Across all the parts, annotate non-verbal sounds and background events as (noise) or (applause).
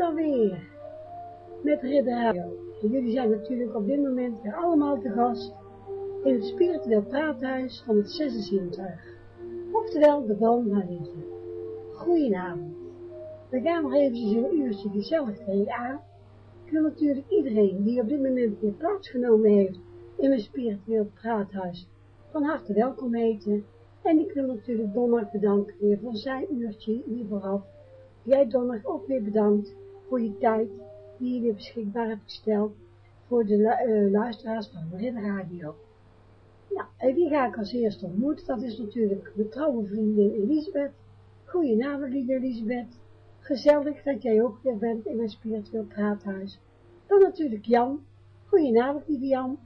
dan weer. Met Ridder. En jullie zijn natuurlijk op dit moment weer allemaal te gast in het spiritueel praathuis van het zesde zintuig. Oftewel de boom naar liefde. Goedenavond. We gaan nog eventjes een uurtje gezellig tegen aan. Ik wil natuurlijk iedereen die op dit moment weer plaatsgenomen heeft in mijn spiritueel praathuis van harte welkom heten. En ik wil natuurlijk Donner bedanken weer voor zijn uurtje hier vooraf. Jij Donner ook weer bedankt voor je tijd die je beschikbaar hebt gesteld voor de uh, luisteraars van Ridder Radio. Nou, en wie ga ik als eerste ontmoeten? Dat is natuurlijk mijn trouwe vriendin Elisabeth. Goedenavond, lieve Elisabeth. Gezellig dat jij ook weer bent in mijn spiritueel praathuis. Dan natuurlijk Jan. Goedenavond, lieve Jan.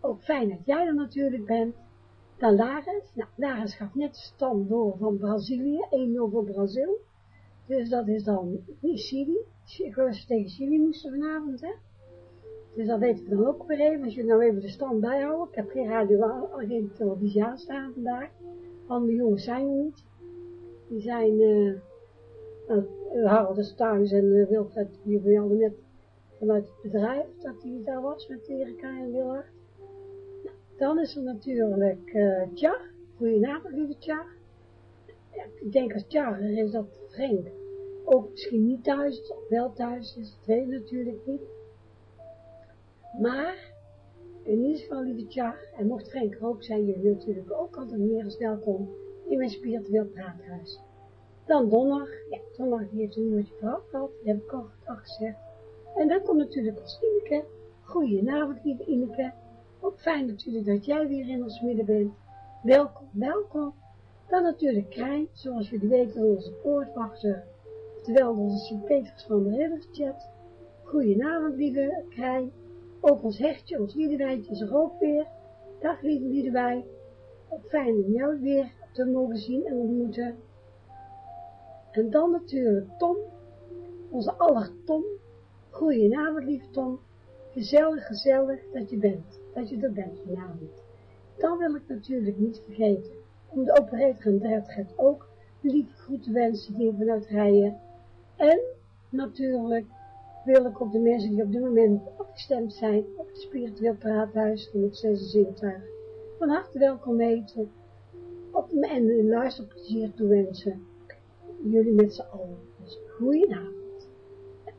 Ook fijn dat jij er natuurlijk bent. Dan Laris. Nou, Laris gaat net stand door van Brazilië. 1-0 voor Brazil. Dus dat is dan niet Chili. Tegen Chili moesten vanavond, hè. Dus dat weten we dan ook weer even. Als je nou even de stand bijhouden. Ik heb geen radio, geen televisie aanstaan vandaag. Want de jongens zijn er niet. Die zijn, uh, uh, Harold is thuis en uh, Wilfred, die hadden net vanuit het bedrijf, dat hij daar was met Erika en Willard. Nou, dan is er natuurlijk uh, Tja. Goedenavond, lieve Tja. Ja, ik denk als Tja er is dat Frank ook misschien niet thuis wel thuis is, dat weet ik natuurlijk niet. Maar, in ieder geval, lieve Tja, en mocht Frank ook zijn, jullie natuurlijk ook altijd meer als welkom in mijn spiritueel praathuis. Dan Donner, ja, Donner die heeft een uurtje vooraf gehad, die heb ik al, al gezegd. En dan komt natuurlijk als Ineke. Goedenavond, lieve Ineke. Ook fijn natuurlijk dat jij weer in ons midden bent. Welkom, welkom. Dan natuurlijk Krijn, zoals jullie weten, onze poortwachter, terwijl onze Sint-Peters van de Ridderchat. Goedenavond, lieve Krijn. Ook ons hechtje, ons Liedewijtje is er ook weer. Dag, lieve Liedewij. Fijn om jou weer te mogen zien en ontmoeten. En dan natuurlijk Tom, onze aller Tom. Goedenavond, lieve Tom. Gezellig, gezellig dat je bent, dat je er bent vanavond. Dan wil ik natuurlijk niet vergeten de operator en Dredget ook lieve groeten wensen hier vanuit Rijen. En natuurlijk wil ik op de mensen die op dit moment afgestemd zijn op het spiritueel praathuis van het zesde zintuig van harte welkom heten op en luisterplezier toewensen. Jullie met z'n allen. Dus goedenavond.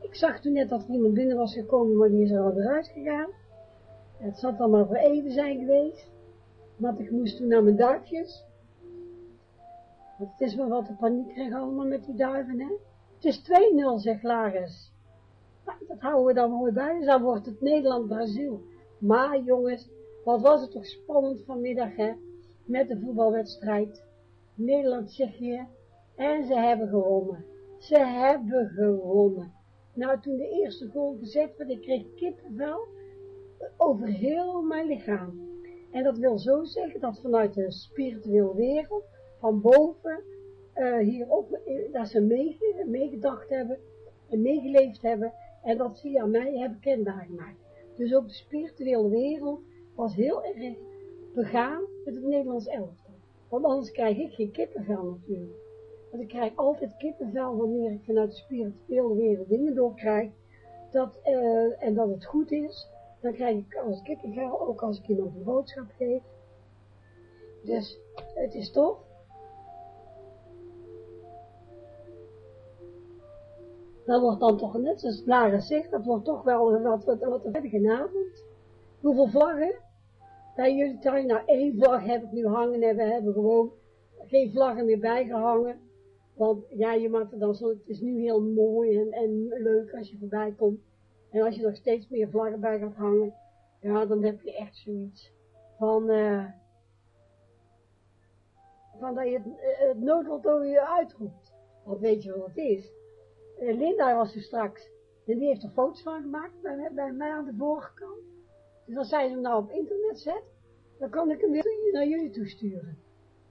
Ik zag toen net dat er iemand binnen was gekomen, maar die is er al weer uitgegaan. Het zat maar voor even zijn geweest. Want ik moest toen naar mijn duifjes. Het is wel wat de paniek kreeg allemaal met die duiven, hè. Het is 2-0, zegt Laris. Nou, dat houden we dan mooi bij, dus dan wordt het Nederland-Brazil. Maar jongens, wat was het toch spannend vanmiddag, hè. Met de voetbalwedstrijd. Nederland-Tsjechië. En ze hebben gewonnen. Ze hebben gewonnen. Nou, toen de eerste goal gezet werd, ik kreeg kippenvel over heel mijn lichaam. En dat wil zo zeggen dat vanuit de spirituele wereld, van boven, uh, hierop, dat ze meegedacht hebben en meegeleefd hebben en dat via mij hebben kenbaar gemaakt. Dus ook de spirituele wereld was heel erg begaan met het Nederlands elftal. Want anders krijg ik geen kippenvel natuurlijk. Want ik krijg altijd kippenvel wanneer ik vanuit de spirituele wereld dingen doorkrijg. Dat, uh, en dat het goed is. Dan krijg ik als kippenvel, ook als ik iemand een boodschap geef. Dus het is toch. Dat wordt dan toch net zoals Lara zegt, dat wordt toch wel wat, wat, wat een avond. Hoeveel vlaggen? Bij jullie thuis, nou één vlag heb ik nu hangen en we hebben gewoon geen vlaggen meer bijgehangen. Want ja, je maakt er dan zo, het is nu heel mooi en, en leuk als je voorbij komt. En als je nog steeds meer vlaggen bij gaat hangen, ja, dan heb je echt zoiets van, uh, van dat je het, het noodlot over je uitroept. Want weet je wat het is? Uh, Linda was er straks, en die heeft er foto's van gemaakt bij, bij mij aan de voorkant. Dus als zij hem nou op internet zet, dan kan ik hem weer naar jullie toesturen.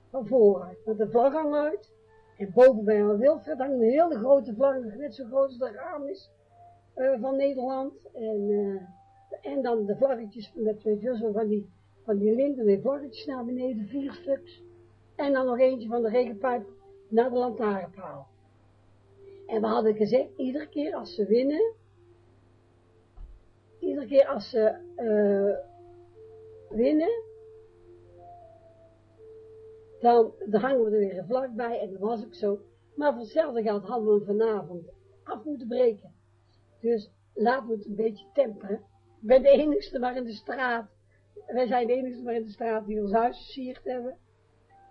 Van voren, met de vlag uit. En boven bij een Wilfred hangt een hele grote vlag, net zo groot als de raam is, uh, van Nederland. En, uh, en dan de vlaggetjes met, weet je, van die, van die linten, weer vlaggetjes naar beneden, vier stuks. En dan nog eentje van de regenpijp naar de lantaarnpaal. En we hadden gezegd, iedere keer als ze winnen, iedere keer als ze uh, winnen, dan, dan hangen we er weer een vlag bij en dat was ook zo. Maar voor geld hadden we hem vanavond af moeten breken. Dus laten we het een beetje temperen. Ik ben de enigste maar in de straat. Wij zijn de enigste maar in de straat die ons huis versierd hebben.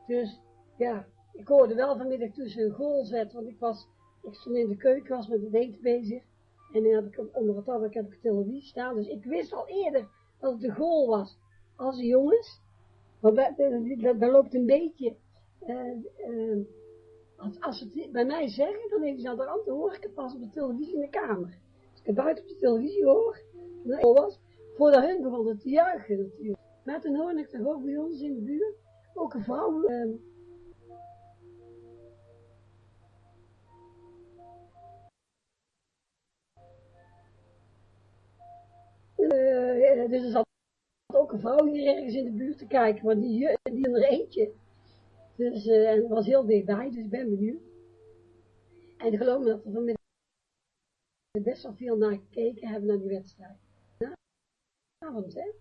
Dus ja, ik hoorde wel vanmiddag tussen een goal zet, want ik was, ik stond in de keuken, was met het eten bezig. En dan heb ik onder het andere heb ik televisie staan. Dus ik wist al eerder dat het de goal was. Als de jongens, maar daar loopt een beetje, uh, uh, als, als ze het bij mij zeggen, dan even ze aan de rand, dan hoor ik het pas op de televisie in de kamer. Als ik het buiten op de televisie hoor, dan was, voordat hun begonnen te juichen natuurlijk. Maar toen hoorde ik toch ook bij ons in de buurt, ook een vrouw, uh, Uh, dus er zat ook een vrouw hier ergens in de buurt te kijken, maar die, die er eentje. Dus, uh, en was heel dichtbij, dus ik ben benieuwd. En geloof me dat we vanmiddag best wel veel naar gekeken hebben naar die wedstrijd. Na avond, hè?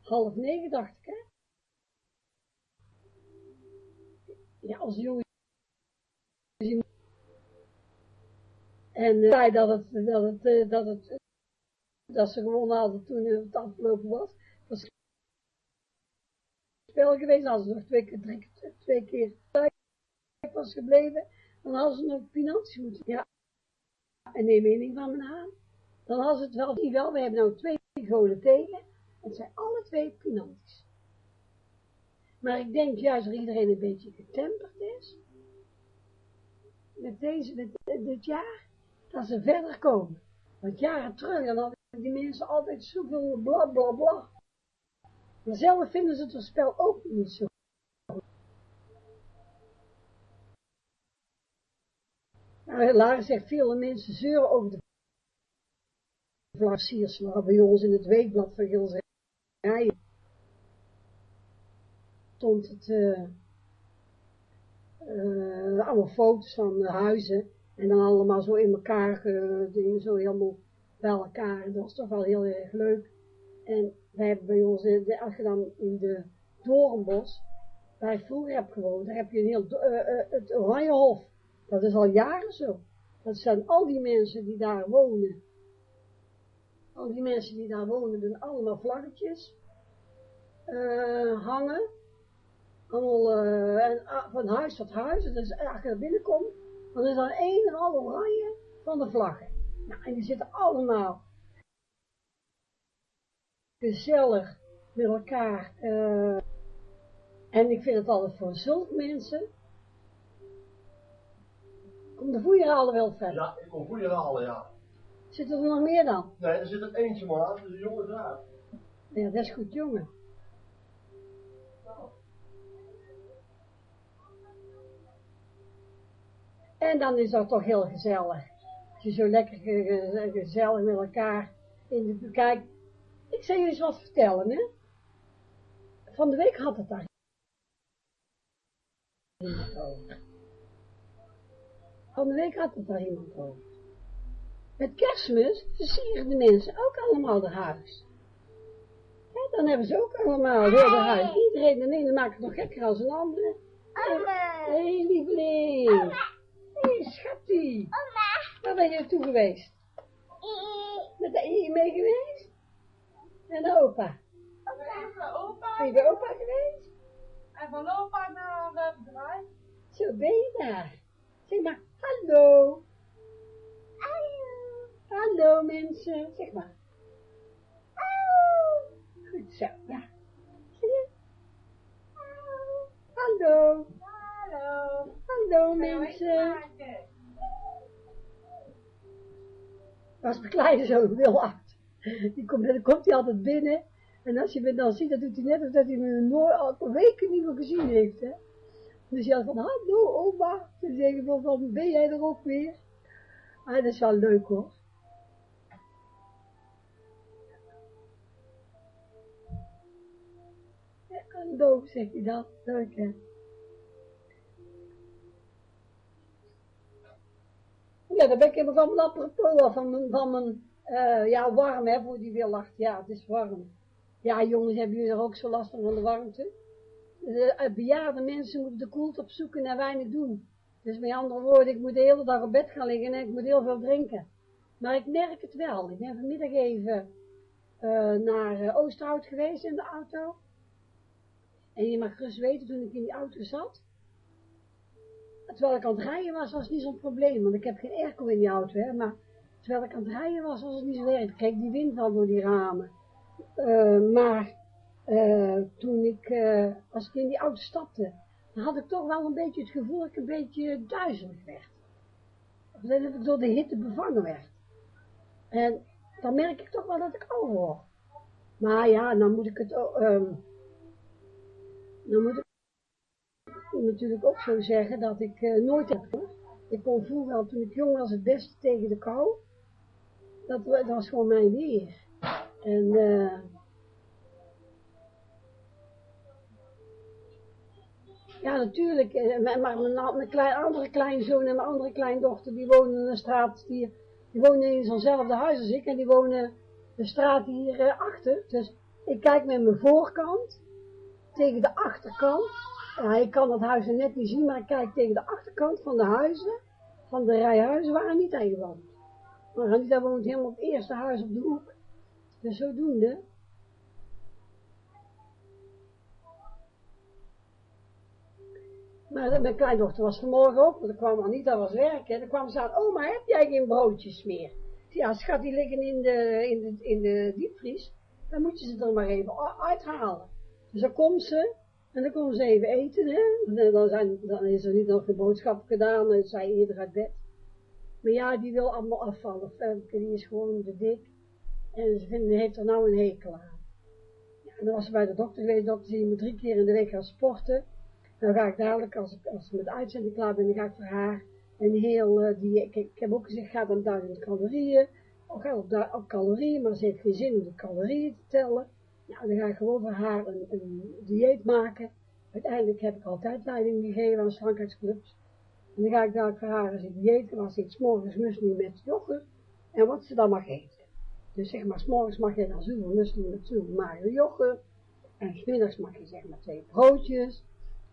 Half negen, dacht ik, hè? Ja, als jongen. En uh, zei dat het, dat het, dat het, dat ze gewonnen hadden toen het afgelopen was. was spel geweest, als ze nog twee keer, drie, twee keer was gebleven, dan hadden ze nog financiën moeten, ja, en neem mening van mijn aan, dan hadden ze het wel, die wel, we hebben nou twee goden tegen, het zijn alle twee financiën. Maar ik denk juist dat iedereen een beetje getemperd is, met deze, met dit jaar, dat ze verder komen. Want jaren terug, dan hadden die mensen altijd zoveel bla bla bla. Maar zelf vinden ze het spel ook niet zo Nou, Lara zegt, vele mensen zeuren over de vlagsiers, maar bij ons in het weekblad van Gilserijen stond het, uh, uh, allemaal foto's van huizen, en dan allemaal zo in elkaar, uh, zo helemaal bij elkaar, en dat was toch wel heel erg leuk. En wij hebben bij ons, de, als je dan in de Doornbos, waar ik vroeger heb gewoond, daar heb je een heel, het Oranjehof. Dat is al jaren zo. Dat zijn al die mensen die daar wonen. Al die mensen die daar wonen doen allemaal vlaggetjes uh, hangen. Allemaal uh, en, uh, van huis tot huis. Dus als je er binnenkomt, dan is er één en al oranje van de vlaggen. Nou, en die zitten allemaal gezellig met elkaar. en ik vind het altijd voor zulke mensen Komt de voeier halen wel verder? Ja, ik kom voeier halen, ja. Zit er nog meer dan? Nee, er zit er eentje maar is een jonge draad. Ja, dat is goed, jongen. En dan is dat toch heel gezellig. Als je zo lekker gezellig met elkaar in de... Kijk, ik zal jullie eens wat vertellen, hè. Van de week had het daar van de week had het daar iemand over. Met kerstmis versieren de mensen ook allemaal de huis. Ja, dan hebben ze ook allemaal heel de huis. Iedereen, de ene maakt het nog gekker als een andere. Hé, hey, lieveling. Hey, schattie. Waar ben je naartoe geweest? Met de I mee geweest? En de opa? opa. Ben je bij opa geweest? En van opa naar het bedrijf. Zo ben je daar. Zeg maar, hallo. Hallo. Hallo mensen, zeg maar. Hallo. Goed zo, ja. Zie je? Hallo. Hallo. Hallo mensen. Als mijn kleine zoon wil acht. Die komt, dan komt hij altijd binnen. En als je me dan ziet, dan doet hij net alsof hij me nooit al weken niet meer gezien heeft. Hè. Dus je had van, hallo oma. Ze zeggen van, van, ben jij er ook weer? Ah, dat is wel leuk hoor. Ja, hallo, zegt hij dan. Leuk hè. Ja, dan ben ik even van mijn apropos, van mijn, van mijn uh, ja, warm hè, voor die weer lacht. Ja, het is warm. Ja, jongens, hebben jullie er ook zo last van, van de warmte? De uh, bejaarde mensen moeten de koelte opzoeken en weinig doen. Dus met andere woorden, ik moet de hele dag op bed gaan liggen en ik moet heel veel drinken. Maar ik merk het wel. Ik ben vanmiddag even naar Oosterhout geweest in de auto. En je mag gerust weten, toen ik in die auto zat, terwijl ik aan het rijden was, was het niet zo'n probleem, want ik heb geen airco in die auto, hè, maar terwijl ik aan het rijden was, was het niet zo erg. Kijk, die wind al door die ramen. Uh, maar toen ik, als ik in die auto stapte, dan had ik toch wel een beetje het gevoel dat ik een beetje duizelig werd. Of dat ik door de hitte bevangen werd. En dan merk ik toch wel dat ik ouder word. Maar ja, dan moet ik het um, dan moet ik natuurlijk ook zo zeggen dat ik uh, nooit heb. Ik kon vroeger, toen ik jong was, het beste tegen de kou. Dat, dat was gewoon mijn weer. En uh, ja, natuurlijk, maar mijn, mijn klein, andere kleinzoon en mijn andere kleindochter, die wonen in een straat, die, die wonen in zo'nzelfde huis als ik, en die wonen de straat hier uh, achter. Dus ik kijk met mijn voorkant tegen de achterkant. Ja, ik kan dat huis er net niet zien, maar ik kijk tegen de achterkant van de huizen, van de rij huizen waar Anita in woont. Maar Anita woont helemaal het eerste huis op de hoek. Dus zodoende. Maar mijn kleindochter was vanmorgen ook, want dan kwam Anita was werken, en dan kwam ze aan, oma, heb jij geen broodjes meer? Ja, schat, die liggen in de, in de, in de diepvries, dan moet je ze er maar even uithalen. Dus dan komt ze, en dan komen ze even eten, hè. Dan, zijn, dan is er niet nog een boodschap gedaan, en zij eerder uit bed. Maar ja, die wil allemaal afvallen. Femke, die is gewoon te dik. En ze vinden, heeft er nou een hekel aan. Ja, en dan was ze bij de dokter geweest, de dokter zei, je moet drie keer in de week gaan sporten. Dan ga ik dadelijk, als ik, als ik met de uitzending klaar ben, dan ga ik voor haar een heel, uh, die, ik, ik, heb ook gezegd, ga dan duizend calorieën, of ga op, op calorieën, maar ze heeft geen zin om de calorieën te tellen. Nou, dan ga ik gewoon voor haar een, een dieet maken. Uiteindelijk heb ik altijd leiding gegeven aan slankheidsclubs. En dan ga ik daar voor haar een dieet, was ik s'morgens muesli met yoghurt, en wat ze dan mag eten. Dus zeg maar, s'morgens mag je dan zoveel muesli met zoveel mager yoghurt, en smiddags mag je zeg maar twee broodjes,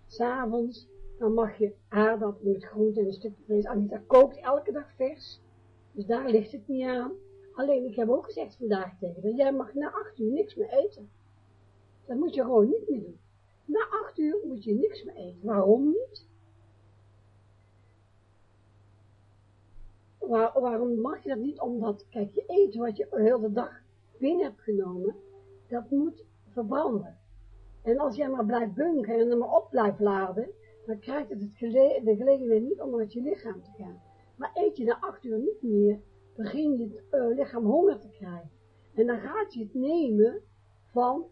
s'avonds, dan mag je aardappelen met groente en een stukje vlees. Anita kookt elke dag vers, dus daar ligt het niet aan. Alleen, ik heb ook gezegd vandaag tegen haar, jij mag na acht uur niks meer eten. Dat moet je gewoon niet meer doen. Na acht uur moet je niks meer eten. Waarom niet? Waar, waarom mag je dat niet? Omdat, kijk, je eten wat je de hele dag binnen hebt genomen, dat moet verbranden. En als jij maar blijft bunkeren en er maar op blijft laden, dan krijgt het, de gelegenheid niet om uit je lichaam te gaan. Maar eet je na acht uur niet meer, begin je het uh, lichaam honger te krijgen. En dan gaat je het nemen van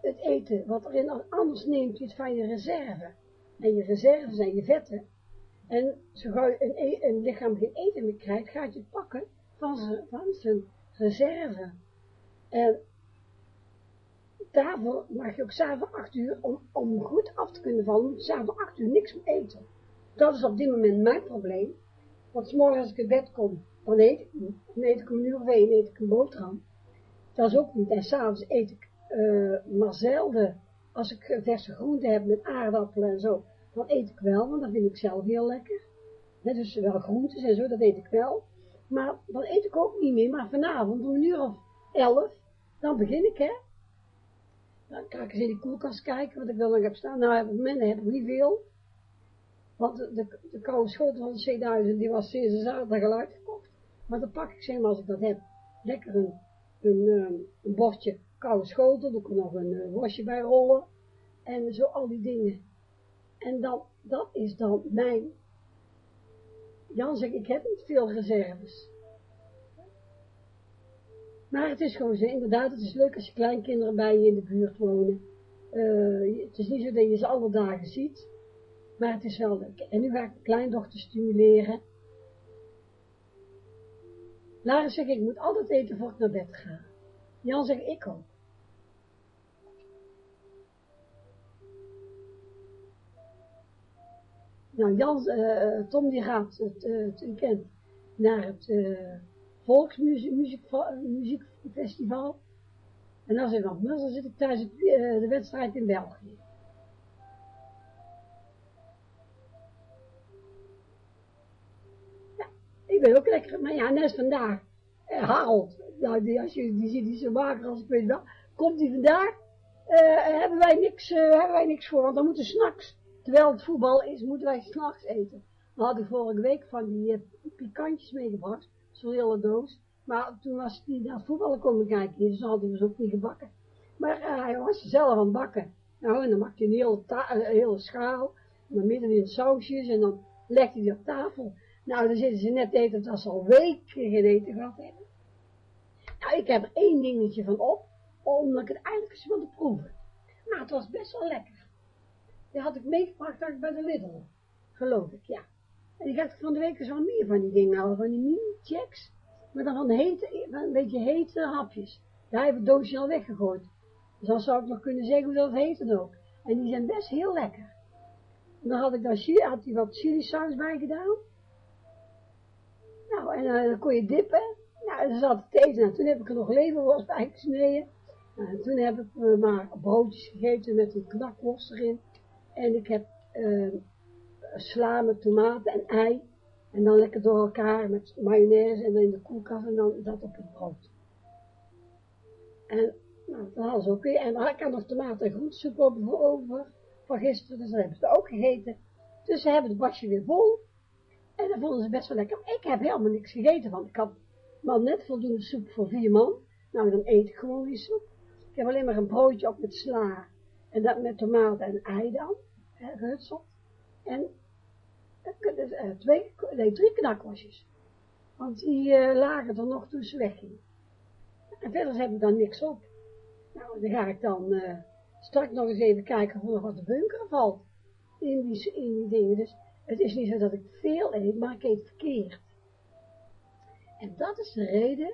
het eten, wat erin anders neemt je het van je reserve. En je reserve zijn je vetten. En zo gauw je een, e een lichaam geen eten meer krijgt, gaat je het pakken van zijn, van zijn reserve. En daarvoor mag je ook s'avonds acht uur, om, om goed af te kunnen vallen, moet s'avonds acht uur niks meer eten. Dat is op dit moment mijn probleem. Want s'morgens als ik in bed kom, dan eet ik. Dan eet ik een uur of één, eet ik een boterham. Dat is ook niet. En s'avonds eet ik uh, maar zelden, als ik verse groenten heb met aardappelen en zo, dan eet ik wel, want dat vind ik zelf heel lekker. Dus wel groentes en zo, dat eet ik wel. Maar dan eet ik ook niet meer, maar vanavond om een uur of elf, dan begin ik, hè. Dan kan ik eens in die koelkast kijken, wat ik wel nog heb staan. Nou, op het moment heb ik niet veel. Want de, de, de koude schotel van de C1000, die was sinds zaterdag al uitgekocht. Maar dan pak ik, zeg maar, als ik dat heb, lekker een, een, um, een bordje koude schotel, ik er nog een uh, worstje bij rollen. En zo al die dingen. En dan, dat is dan mijn, Jan zegt, ik heb niet veel reserves. Maar het is gewoon zo, inderdaad, het is leuk als je kleinkinderen bij je in de buurt wonen. Uh, het is niet zo dat je ze alle dagen ziet, maar het is wel leuk. En nu ga ik mijn kleindochter stimuleren. Lara zegt, ik moet altijd eten voor ik naar bed ga. Jan zegt, ik ook. Nou, Jan, uh, Tom die gaat het, uh, naar het volksmuziekfestival. En als ik mis, dan zit ik thuis de wedstrijd in België. Maar ja, net vandaag, uh, Harold, nou, die, als je die ziet, die zo mager als ik weet komt die vandaag, hebben wij niks, hebben wij niks voor, want dan moeten s'nachts, terwijl het voetbal is, moeten wij s'nachts eten. We hadden vorige week van die pikantjes meegebracht, zo'n hele doos. Maar toen was hij naar voetballen komen kijken, dus hadden we ze ook niet gebakken. Maar hij was zelf aan het bakken. Nou, en dan maakte hij een hele, hele schaal, en dan midden in sausjes, en dan legde hij die op tafel. Nou, dan zitten ze net eten dat ze al weken geen eten gehad hebben. Nou, ik heb er één dingetje van op, omdat ik het eigenlijk eens wilde proeven. Nou, het was best wel lekker. Die had ik meegebracht bij de Lidl, geloof ik, ja. En ik had van de week zo meer van die dingen al, van die mini-checks, maar dan van hete, een beetje hete hapjes. Daar heb ik het doosje al weggegooid. Dus dan zou ik nog kunnen zeggen hoe dat heet dan ook. En die zijn best heel lekker. En dan had ik chili, had hij wat chili saus bij gedaan. Nou, en dan kon je dippen. Nou, dan zat het eten. En toen heb ik er nog leverworst bij gesneden. Nou, en toen heb ik uh, maar broodjes gegeten met een knakworst erin. En ik heb uh, sla met tomaten en ei. En dan lekker door elkaar met mayonaise en in de koelkast en dan dat op het brood. En nou, dat ook weer. En dan had nog tomaten en groentesoep over van gisteren, dus dat hebben ze ook gegeten. Dus ze hebben het basje weer vol. En dat vonden ze best wel lekker. Ik heb helemaal niks gegeten, want ik had maar net voldoende soep voor vier man. Nou, dan eet ik gewoon die soep. Ik heb alleen maar een broodje op met sla. En dat met tomaten en ei dan, gehutseld. En dus, uh, twee, nee, drie knakworstjes. Want die uh, lagen er nog toen ze weggingen. En verder heb ik dan niks op. Nou, dan ga ik dan uh, straks nog eens even kijken of er wat de bunker valt. In die, in die dingen. Dus het is niet zo dat ik veel eet, maar ik eet verkeerd. En dat is de reden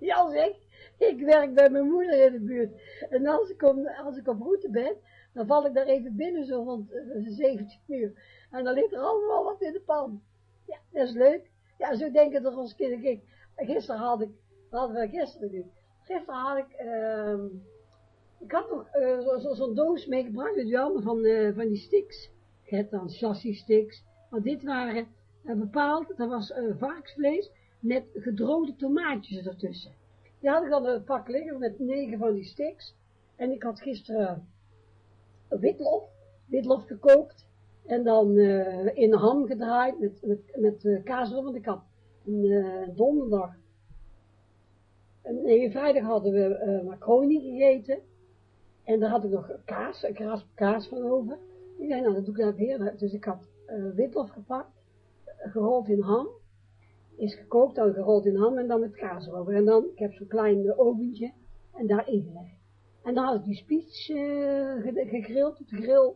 Jan zegt, ik werk bij mijn moeder in de buurt. En als ik, als ik op route ben, dan val ik daar even binnen, zo rond uh, 17 uur. En dan ligt er allemaal wat in de pan. Ja, dat is leuk. Ja, zo denken toch ons kinderen. gisteren had ik, wat hadden we gisteren nu? Gisteren had ik, uh, ik had nog uh, zo'n zo, doos meegebracht uit Jan van, uh, van die sticks. Je hebt dan chassis sticks. Maar dit waren uh, bepaald, dat was varkensvlees met gedroogde tomaatjes ertussen. Die had ik dan een pak liggen met negen van die sticks. En ik had gisteren witlof, witlof gekookt. En dan uh, in ham gedraaid met, met, met uh, kaas want ik had een uh, donderdag. Nee, vrijdag hadden we uh, macaroni gegeten. En daar had ik nog kaas, kaas, kaas van over. Ik zei, nou, dat doe ik dan weer. Dus ik had witlof gepakt, gerold in ham is gekookt, dan gerold in ham en dan met kaas erover. En dan, ik heb zo'n klein oventje en daarin gelegd. En dan had ik die spies uh, gegrild op de grill.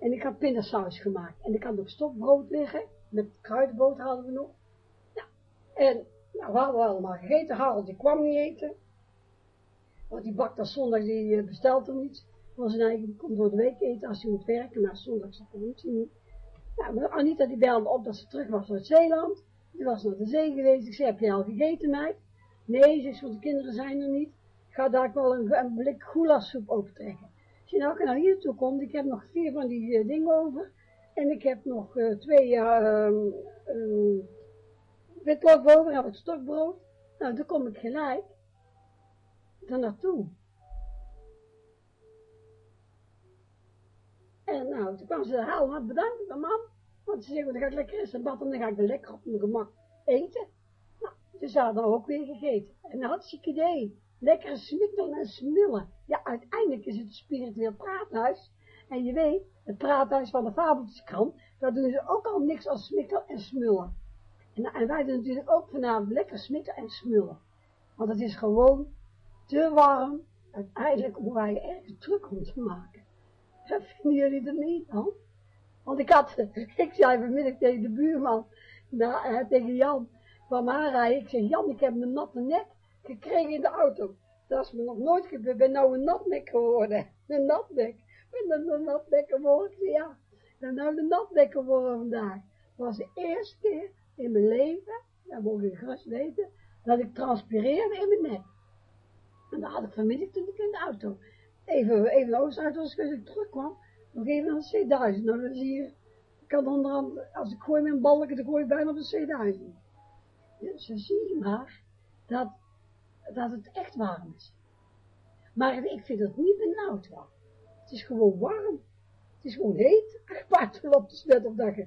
En ik had pindasaus gemaakt. En ik had nog stokbrood liggen. Met kruidenboot hadden we nog. Ja. En nou, we hadden allemaal gegeten. Harold die kwam niet eten. Want die bakt als zondag, die bestelt er niets. Want zijn eigen komt door de week eten als hij moet werken. Maar zondag zat er niet. Nou, Anita die belde op dat ze terug was uit Zeeland. Die was naar de zee geweest. Ik zei, heb je al gegeten, meid? Nee, ze want de kinderen zijn er niet. Ga daar wel een, blik goelassoep opentrekken. Als je nou naar hier toe komt, ik heb nog vier van die uh, dingen over. En ik heb nog uh, twee uh, uh, witlof over, het stokbrood. Nou, dan kom ik gelijk daar naartoe. En nou, toen kwam ze halen, wat bedankt, mam. Want ze zeggen, dan ga ik lekker eens bad en dan ga ik er lekker op mijn gemak eten. Nou, dus ze hadden ook weer gegeten. En een hartstikke idee. Lekkere smikkelen en smullen. Ja, uiteindelijk is het een spiritueel praathuis. En je weet, het praathuis van de Fabeltjeskrant, daar doen ze ook al niks als smikkelen en smullen. En, en, wij doen natuurlijk ook vanavond lekker smikkelen en smullen. Want het is gewoon te warm, uiteindelijk om wij ergens druk om te maken. Vinden jullie dat niet dan? Want ik had, (laughs) ik zei vanmiddag tegen de buurman, nou, tegen Jan, kwam aanrijden. Ik zeg, Jan, ik heb een natte nek gekregen in de auto. Dat is me nog nooit gebeurd. Ik ben nou een natnek geworden. Een natnek. Ik ben een natnek geworden. Ja, ik ben nou een natnek geworden vandaag. Dat was de eerste keer in mijn leven, dat mogen je gerust weten, dat ik transpireerde in mijn nek. En dat had ik vanmiddag toen ik in de auto. Even, even de Oostuit als ik terugkwam. Nog even aan de C1000. Nou, dan zie je, ik kan onderhand, als ik gooi een balken, dan gooi ik bijna op de C1000. Dus dan zie je maar dat, dat het echt warm is. Maar ik vind het niet benauwd wel. Het is gewoon warm. Het is gewoon heet. Ach, loopt het net of dat je,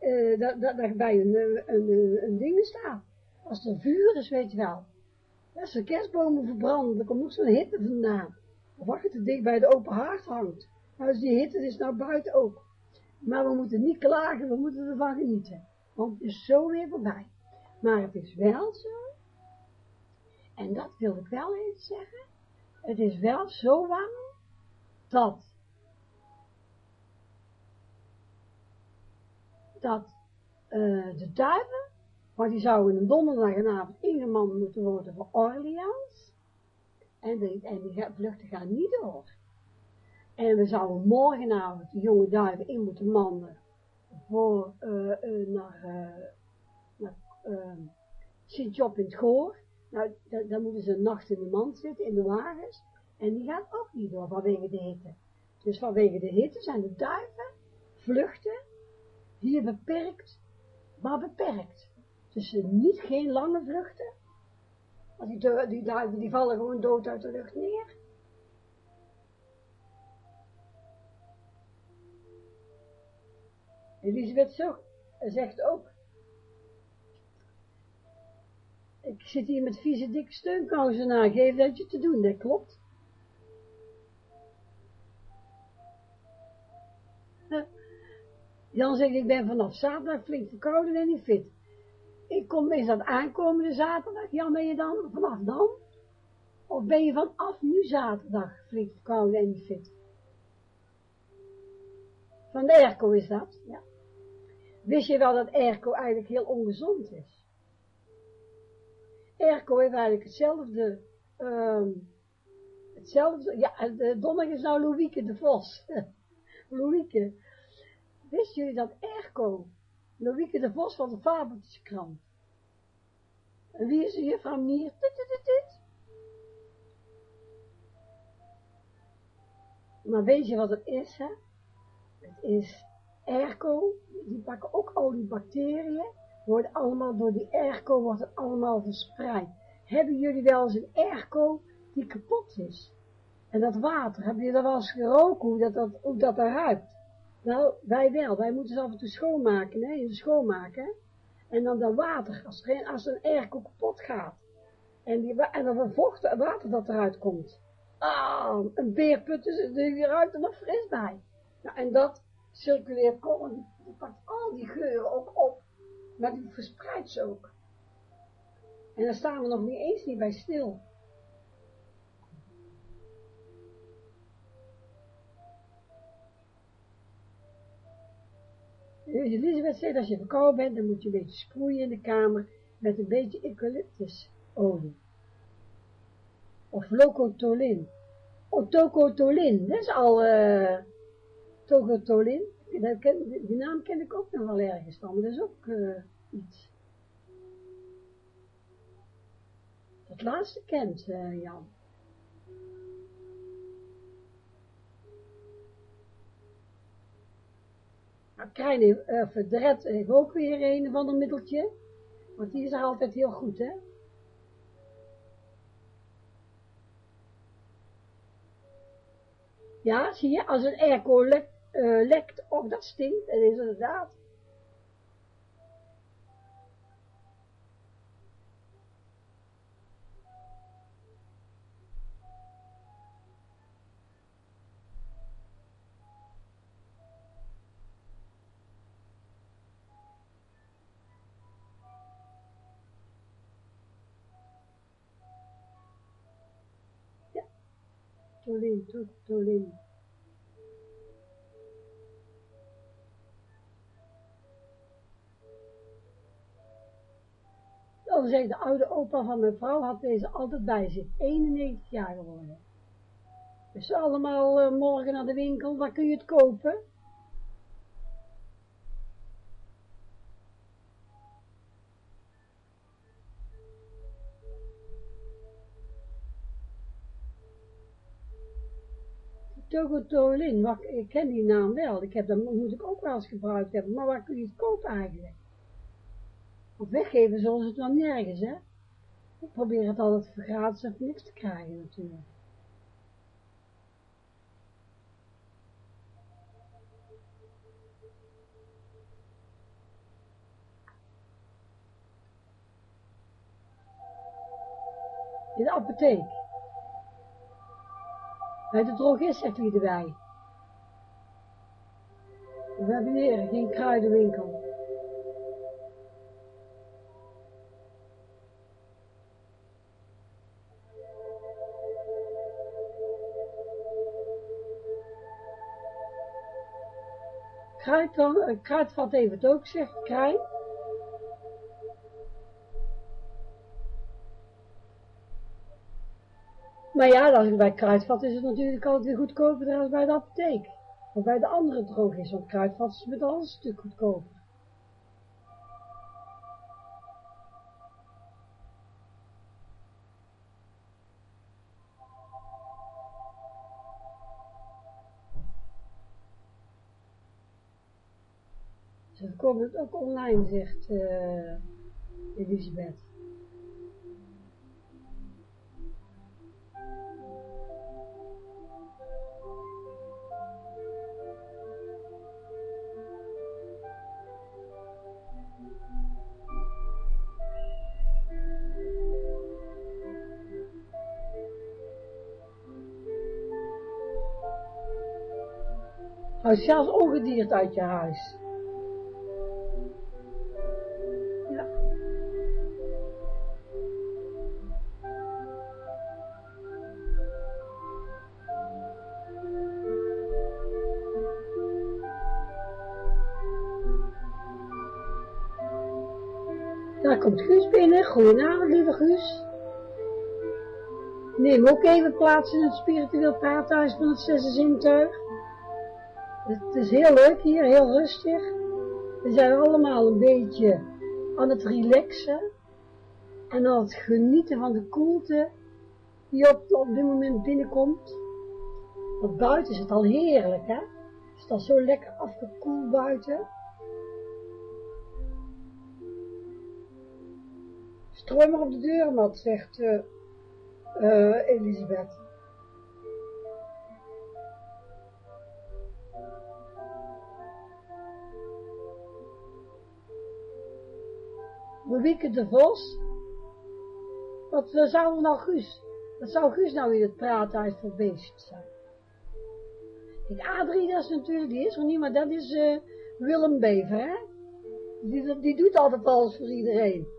uh, dat, dat, bij een, een, een, een ding staat. Als er vuur is, weet je wel. Als de kerstbomen verbranden, dan komt nog zo'n hitte vandaan. Of als je te dicht bij de open haard hangt. Nou, dus die hitte is nou buiten ook. Maar we moeten niet klagen, we moeten ervan genieten. Want het is zo weer voorbij. Maar het is wel zo, en dat wil ik wel eens zeggen, het is wel zo warm, dat, dat uh, de duiven, want die zouden een donderdagavond ingemand moeten worden voor Orleans, en, de, die vluchten gaan niet door. En we zouden morgenavond de jonge duiven in moeten manden voor, uh, naar, naar Sint-Job in het Goor. Nou, dan, moeten ze een nacht in de mand zitten, in de wagens. En die gaat ook niet door vanwege de hitte. Dus vanwege de hitte zijn de duiven vluchten hier beperkt, maar beperkt. Dus niet geen lange vluchten. Want die, die duiven die vallen gewoon dood uit de lucht neer. Elisabeth zegt ook, ik zit hier met vieze dikke steunkousen aan, geef dat je te doen, dat klopt. Jan zegt, ik ben vanaf zaterdag flink verkouden en niet fit. Ik kom meestal aankomende zaterdag, Jan ben je dan vanaf dan? Of ben je vanaf nu zaterdag flink verkouden en niet fit? Van de airco is dat, ja. Wist je wel dat airco eigenlijk heel ongezond is? Erco heeft eigenlijk hetzelfde, um, hetzelfde, ja, de donderdag is nou Louieke de Vos. (laughs) Louieke. Wist jullie dat Erco, Louieke de Vos van de Fabeltjeskrant. En wie is de juffrouw Mier? Tut. Maar weet je wat het is, hè? Het is Erco, die pakken ook al die bacteriën wordt allemaal door die airco, wordt het allemaal verspreid. Hebben jullie wel eens een airco die kapot is? En dat water, hebben jullie dat wel eens geroken, hoe dat, dat, hoe dat eruit? Nou, wij wel, wij moeten ze af en toe schoonmaken, hè, schoonmaken. En dan dat water, als, er, als een airco kapot gaat. En, die, en dan vocht, water dat eruit komt. Ah, een beerput is er ruikt er nog fris bij. Nou, en dat circuleert, die, die pakt al die geuren ook op maar die verspreidt ze ook. En daar staan we nog niet eens niet bij stil. Elisabeth zei, als je verkouden bent, dan moet je een beetje sproeien in de kamer met een beetje eucalyptusolie. Of locotolin. Oh, tocotolin, dat is al, uh, tocotolin die naam ken ik ook nog wel ergens van, dat is ook uh, iets. Dat laatste kent uh, Jan. Nou, Krijn uh, verdret heeft ook weer een van een middeltje, want die is er altijd heel goed, hè. Ja, zie je, als een airco lekt, uh, lekt of dat stinkt, en is inderdaad. Ja, Tolin, Tolin. zal zeggen, de oude opa van mijn vrouw had deze altijd bij zich. 91 jaar geworden. Dus allemaal uh, morgen naar de winkel, waar kun je het kopen? Togotolin, ik ken die naam wel, ik heb dat moet ik ook wel eens gebruikt hebben, maar waar kun je het kopen eigenlijk? Of weggeven zullen ze het wel nergens, hè? Ik probeer het altijd voor gratis of niks te krijgen natuurlijk. In de apotheek. Bij de drogist zegt wie erbij. We hebben hier geen kruidenwinkel. Kruidvat heeft het ook, zegt Krij. Maar ja, bij kruidvat is het natuurlijk altijd weer goedkoper dan bij de apotheek. Of bij de andere drogist, want kruidvat is met alles een stuk goedkoper. Verkopen het ook online, zegt uh, Elisabeth. Hou zelfs ongediert uit je huis. Komt Guus binnen. Goedenavond, lieve Guus. Neem ook even plaats in het spiritueel praathuis van het zesde zintuig. Het is heel leuk hier, heel rustig. We zijn allemaal een beetje aan het relaxen en aan het genieten van de koelte die op, op dit moment binnenkomt. Want buiten is het al heerlijk, hè? Het is al zo lekker afgekoeld buiten. Strooi maar op de deurmat, zegt uh, uh, Elisabeth. Wieke de Vos. Wat zou nou Guus? Wat zou Guus nou in het praathuis voor beest zijn? Kijk, Adrie, dat is natuurlijk, die is er niet, maar dat is uh, Willem Bever, hè? Die, die doet altijd alles voor iedereen.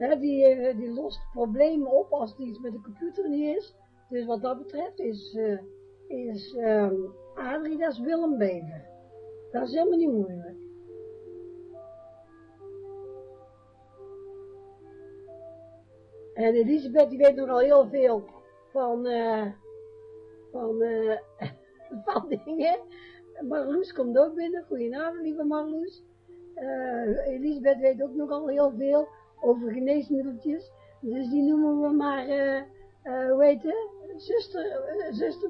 Die, uh, die lost problemen op als er iets met de computer niet is. Dus wat dat betreft is, uh, is um, Adrie, dat is Willem Bever. Dat is helemaal niet moeilijk. En Elisabeth die weet nogal heel veel van, uh, van, (laughs) van dingen. Marloes komt ook binnen. Goedenavond, lieve Marloes. Elisabeth weet ook nogal heel veel over geneesmiddeltjes. Dus die noemen we maar, hoe heet het? Zuster, zuster,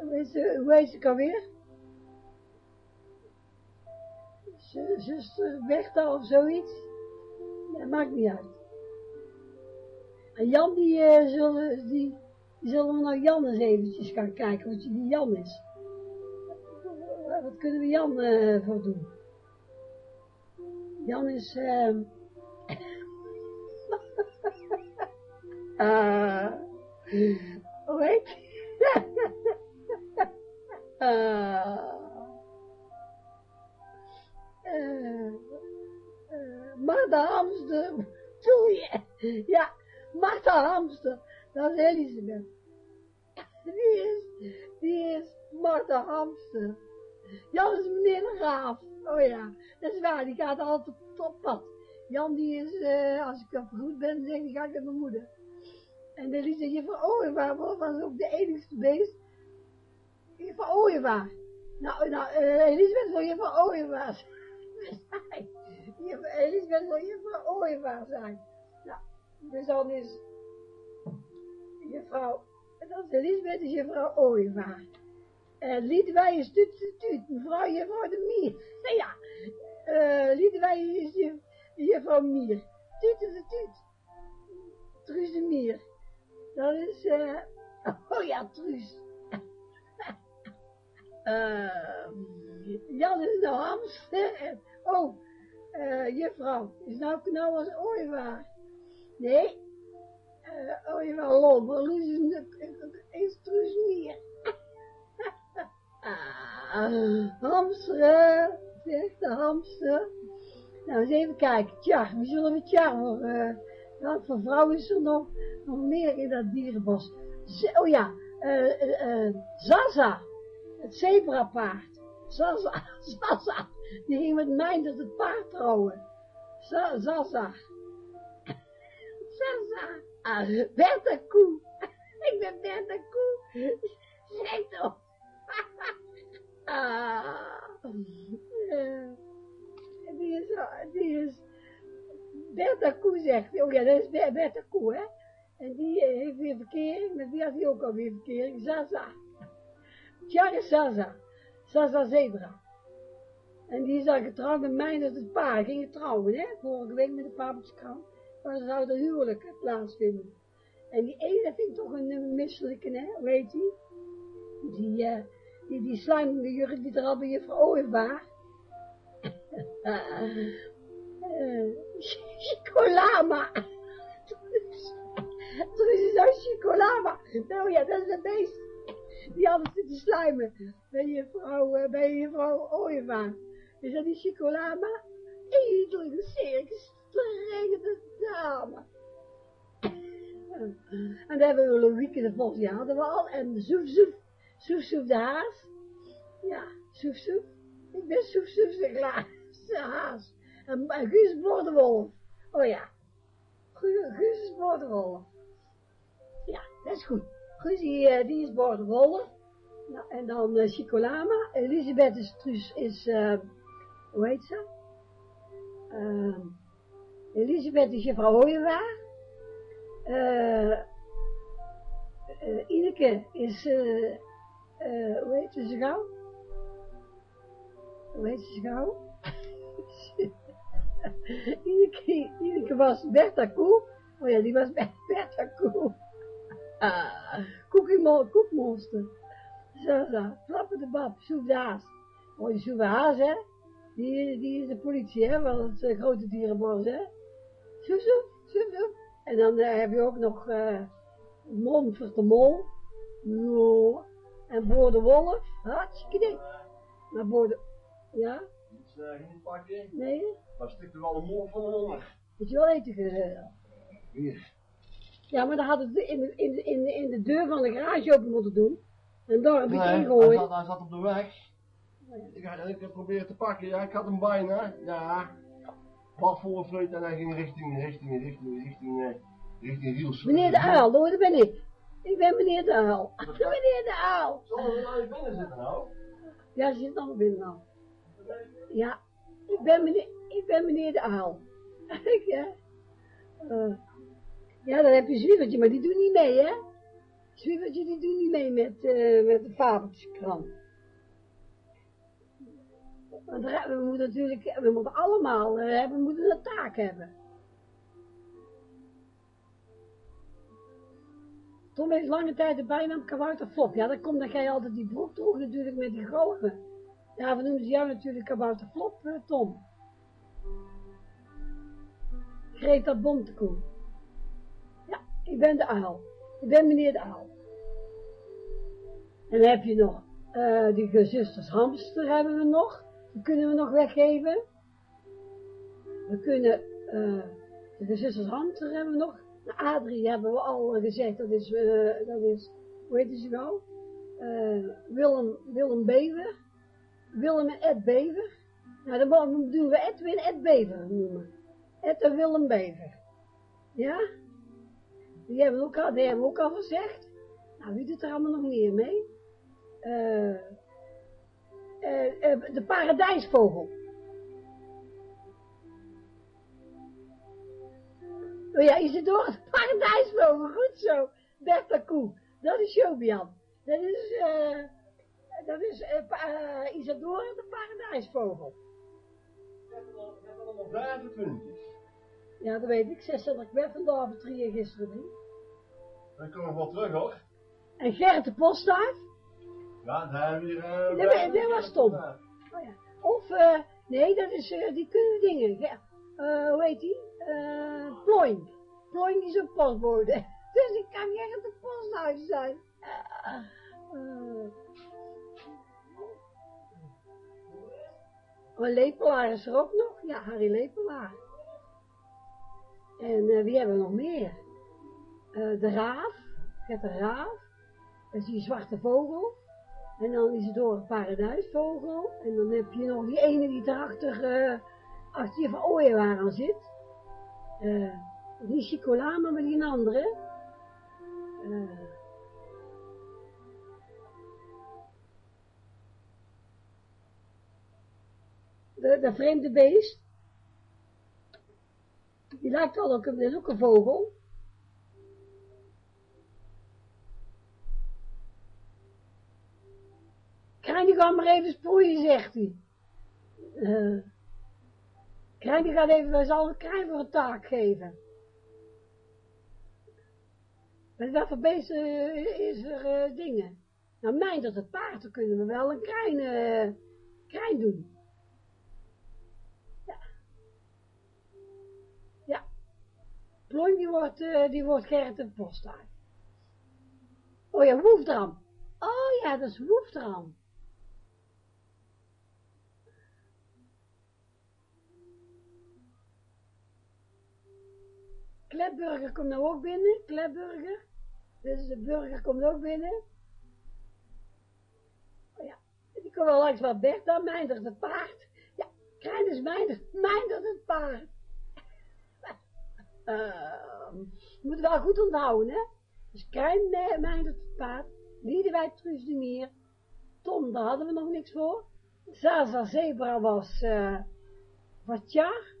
hoe heet ze, hoe heet ze alweer? Zuster Bertha of zoiets. Dat maakt niet uit. En Jan, die, zullen, die, die zullen we naar Jan eens eventjes gaan kijken, wat die Jan is. Wat kunnen we Jan voor doen? Jan is, uh, hoe uh, uh, uh, Marta Hamster, je? Ja. Martha Hamster, dat is Elisabeth. Die is, die is Martha Hamster. Ja, dat is meneer de Graaf. Oh ja, dat is waar, die gaat altijd op pad. Jan die is, eh, als ik goed ben, zegt hij, ga ik naar mijn moeder. En Elisa, juffrouw Ooievaar was ook de enigste beest. Juffrouw Ooievaar. Nou, nou, uh, Elisabeth wil juffrouw Ooievaar zijn. Juffrouw Elisabeth wil juffrouw Ooievaar zijn. Nou, dus dan is juffrouw, dat is Elisabeth is juffrouw Ooievaar. En Liedewij is tuut, tuut, tuut, mevrouw juffrouw de Mier. Ja, uh, Liedewij is juf, juffrouw Mier. Tuut, tuut, tuut. Truus de Mier. Dat is, eh, (laughs) oh ja, Truus. uh, (laughs) Jan is nou hamster. Oh, uh, juffrouw, is nou knauw als ooievaar. Nee, uh, ooievaar Loes is, is Truus Mier. ah, (laughs) hamster, zegt de hamster. Nou, eens even kijken. Tja, wie zullen we tja voor... Welke voor vrouw is er nog, nog meer in dat dierenbos? Z oh ja, uh, uh, Zaza, het zebrapaard. Zaza, (laughs) Zaza, die ging met mij tot het paard trouwen. Z Zaza. Zaza. Ah, Bertha Koe. (laughs) Ik ben Bertha Koe. Zeg toch. (laughs) ah. Die is, die is Bertha Koe zegt, oh ja, dat is Bertha Koe, hè. En die heeft weer verkering, met wie had hij ook alweer verkering? Zaza. Tjara Zaza. Zaza Zebra. En die is dan getrouwd met mij, dat het paar gingen trouwen, hè. Vorige week met de papetskrant. Maar zou de huwelijk plaatsvinden. En die ene vind ik toch een misselijke, hè. Hoe heet die? Die, uh, die, die sluimende jurk die er al bij je veroorbaar. (laughs) Chicolama. Toen is het zo Chicolama. Nou ja, dat is een beest. Die altijd zit te sluimen. Bij je vrouw, bij je vrouw Ooievaar. Is dat die Chicolama? Edelige circus. Strengende dame. En dan hebben we Louieke de volgende jaar hadden we al. En Soef Soef. Soef Soef de haas. Ja, Soef Soef. Ik ben Soef Soef de haas. En, Guus. Oh ja. Guus is. Ja, dat is goed. Guus die, die is Bordewolf. Nou, en dan uh, Chicolama. Elisabeth is, dus, is uh, hoe heet ze? Uh, Elisabeth is juffrouw Hooyewaar. Uh, Ineke is, hoe heet ze gauw? Hoe heet ze gauw? (laughs) (laughs) Ineke, was Bertha Koe. Oh ja, die was (laughs) Bertha Koe. Ah, koekmonster. Zo, zo. Flappen de bab, Soef de Haas. Oh, die Haas, hè. Die, die is de politie, hè, van het uh, grote dierenbos, hè. Soef, soef, soef, soef. En dan uh, heb je ook nog uh, Monfort de Mol. En Boor de Wolf. Hartstikke dik. Maar Boor de... Ja? Uh, geen pakken. Nee? Maar stikt er wel een mol van een onder. Moet je wel eten kunnen. Hier. Ja, maar dan had het in de, in, de, in, de, in de deur van de garage open moeten doen. En daar heb ik Nee, hij ingooien. zat, hij zat op de weg. Ik, had- ik proberen te pakken, ja, ik had hem bijna. Ja. Bal vol vreut en hij ging richting, richting, richting, richting, eh, richting Riels. Meneer de Aal, hoor, daar ben ik. Ik ben meneer de Aal. (laughs) meneer de Aal. Zullen we nou binnen zitten nou? Ja, ze zit allemaal binnen al. Ja, ik ben meneer, ik ben meneer de Aal. (laughs) Ja. Eh, ja, dan heb je Zwievertje, maar die doet niet mee, hè? Zwievertje, die doet niet mee met, eh, met de fabeltjeskrant. Want we moeten natuurlijk, we moeten allemaal, eh, we moeten een taak hebben. Tom heeft lange tijd de bijnaam Kabouter Flop. Ja, dat komt dat jij altijd die broek droeg natuurlijk met die golven. Ja, we noemen ze jou natuurlijk Kabouter Flop, Tom. Greta Bontekoe. Ja, ik ben de aal. Ik ben meneer de aal. En dan heb je nog, eh die gezusters hamster hebben we nog. Die kunnen we nog weggeven. We kunnen, eh de gezusters hamster hebben we nog. De Adrie hebben we al gezegd, dat is, eh, dat is, hoe heet ze nou? Willem, Willem Bever. Willem en Ed Bever. Nou, dan doen we Edwin Ed Bever noemen. en de Willem Bever. Ja? Die hebben ook al, die hebben we ook al gezegd. Nou, wie doet er allemaal nog meer mee? Eh, eh, de paradijsvogel. Oh ja, Isidore, de paradijsvogel, goed zo. Bertha Koe, dat is Jobian. Dat is, eh, dat is eh, eh, Isidore, de paradijsvogel. We hebben allemaal vijf puntjes. Ja, dat weet ik. 26 ben vandaag op drieën gisteren. niet. Dan komen we wel terug hoor. En Gerrit de Postduif. Ja, daar hebben we weer... eh, was- dat was Tom. Oh ja. Of, nee, dat is, eh, die kunnen dingen. Ja. Hoe heet die? Eh, Ploink. Ploink is een postbode. (laughs) Dus ik kan Gerrit de Postduif zijn. Oh, Lepelaar is er ook nog. Ja, Harry Lepelaar. En eh, wie hebben we nog meer? Eh, de Raaf. Gert de Raaf. Dat is die zwarte vogel. En dan is het door een paradijsvogel. En dan heb je nog die ene die erachter, eh achter je van ooiewaar aan zit. Eh, niet Chicola, maar die een andere. De, de vreemde beest. Die lijkt wel ook, dat is ook een vogel. Krijn, die gaat maar even sproeien, zegt hij. Eh Krijn, die gaat even, wij zal Krijn voor een taak geven. Met wat voor beesten eh, is er eh, dingen? Nou, mijn dat het paard, dan kunnen we wel een eh, krijn doen. Ja. Ja. Plooi, die wordt, eh, die wordt Gerrit de Postaar. Oh ja, Woefdram. Oh ja, dat is Woefdram. Klepburger komt nou ook binnen. Klepburger. Dus de burger komt ook binnen. Oh ja, die komt wel langs wat Bert dan. Mijndert het paard. Ja, Krijn is Mijndert. Mijndert het paard. Uh, je moet wel goed onthouden, hè. Dus eh, het paard. Liedewijk Truus de Mier. Tom, daar hadden we nog niks voor. Zaza Zebra was uh, Watjar.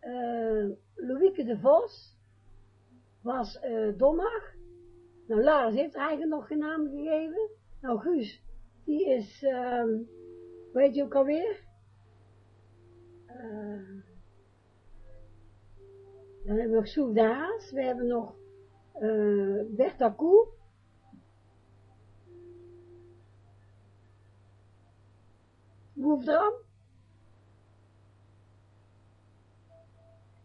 Uh, Louieke de Vos was uh, Donner. Nou, Lars heeft eigenlijk nog geen naam gegeven. Nou, Guus, die is, uh, weet je ook alweer? Uh, dan hebben we nog. We hebben nog uh, Bertha Koe. Woefdram.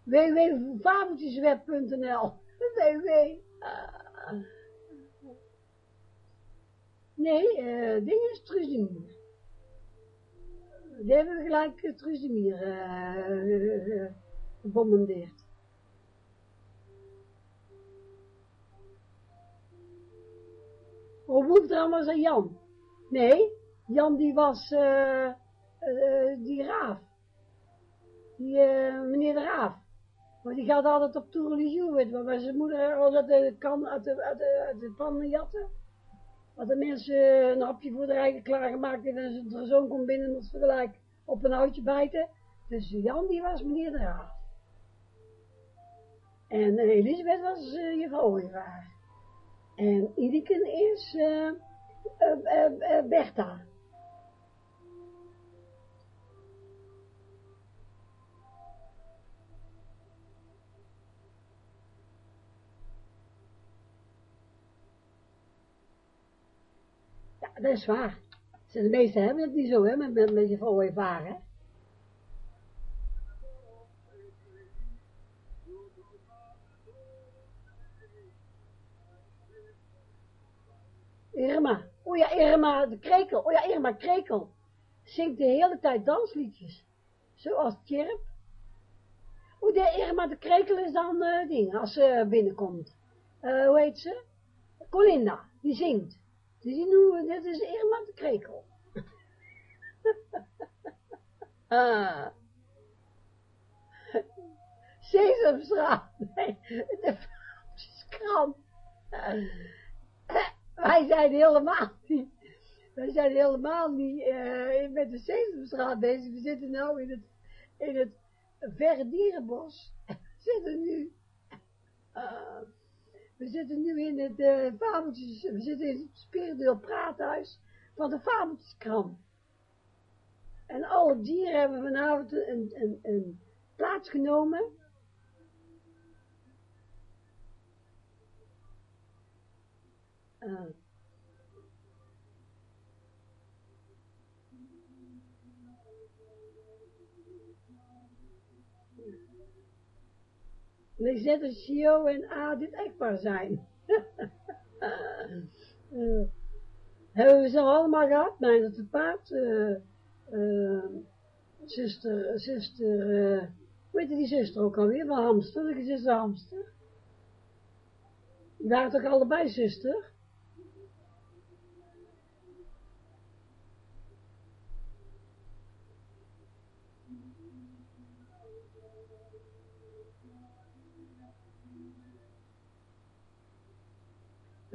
www.fabeltjesweb.nl www (laughs) Nee, uh, ding is Truus de Mier. Die hebben we gelijk uh, Truus de Mier uh, gebombardeerd. Oh, Woefdram was er Jan. Nee, Jan die was die Raaf. Die meneer de Raaf. Maar die gaat altijd op toereligieuw, weet je, waar zijn moeder altijd de kan uit de, uit de, uit de pan jatten. Wat de mensen een hapje voor de rijken klaargemaakt en zijn zoon komt binnen dat ze gelijk op een houtje bijten. Dus Jan die was meneer de Raaf. En uh, Elisabeth was uh, juffrouw Ooievaar. En Ideken is uh, Bertha. dat is waar. De meesten hebben het niet zo, hè, met, met, met je ervaren, Irma, oh ja, Irma de Krekel, oh ja, Irma Krekel, zingt de hele tijd dansliedjes, zoals Tjerp. Oh, de Irma de Krekel is dan uh, ding, als ze binnenkomt. Uh, hoe heet ze? Colinda, die zingt. Dus die noemen we, dit is Irma de Krekel. (laughs) ah. Sesamstraat. Nee, de (laughs) krant. Wij zijn helemaal niet, wij zijn helemaal niet uh, met de Sesamstraat bezig. We zitten nou in het, in het verre dierenbos. We zitten nu, uh, we zitten nu in het uh, we zitten in het spiritueel praathuis van de fabeltjeskrant. En alle dieren hebben vanavond een, een, een plaats genomen. Uh, Lisette, Gio en A dit echtpaar zijn. uh, (laughs) hebben we ze allemaal gehad? Nee, dat het paard, zuster, zuster, uh, hoe heet die zuster ook alweer, van Hamster, de zuster Hamster. Waren toch allebei zuster?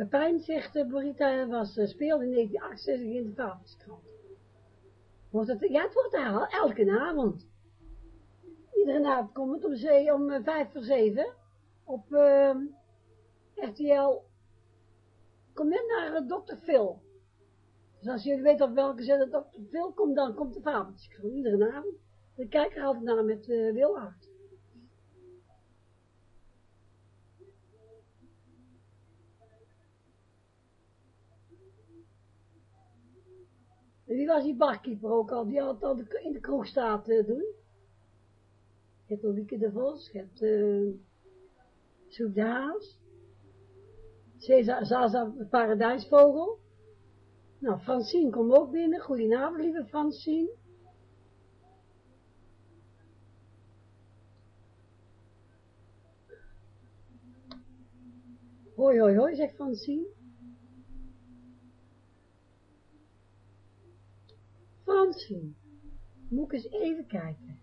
Pepijn zegt, Borita was, uh, speelde in 1968 in de Vaderskrant. Wordt het, ja, het wordt al elke avond. Iedere avond komt het om, zee, om uh, vijf voor zeven. Op uh, RTL. Kom net naar Dr. Phil. Dus als jullie weten op welke zet Dr. Phil komt, dan komt de Vaderskrant. Iedere avond. Ik kijk er altijd naar met uh. Wie was die barkeeper ook al? Die had al in de kroeg staat uh, doen. Je hebt Ulrike de Vos, je hebt uh, Soep de Haas. Paradijsvogel. Nou, Francine komt ook binnen. Goedenavond, lieve Francine. Hoi, hoi, hoi, zegt Francine. Fransien, moet ik eens even kijken.